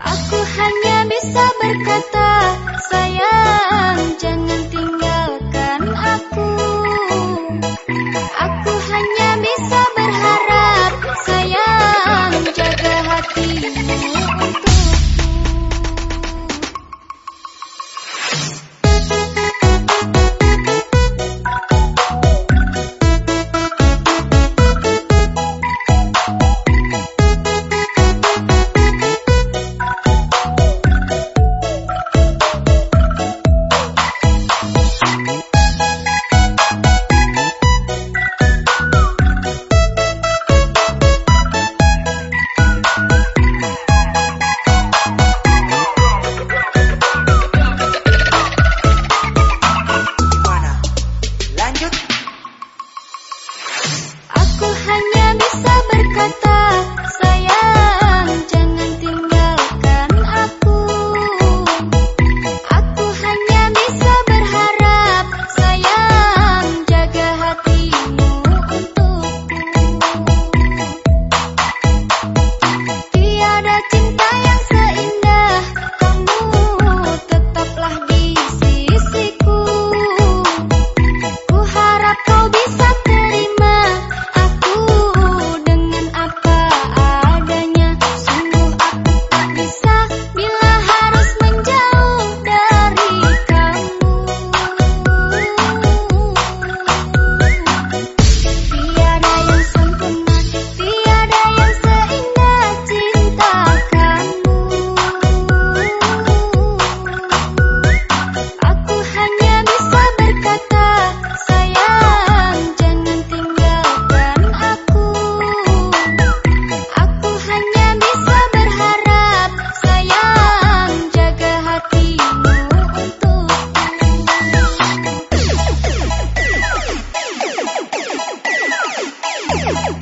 Aku hanya bisa berkata sayang jangan tinggalkan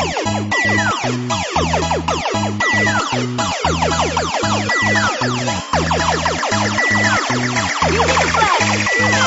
You hit the flag.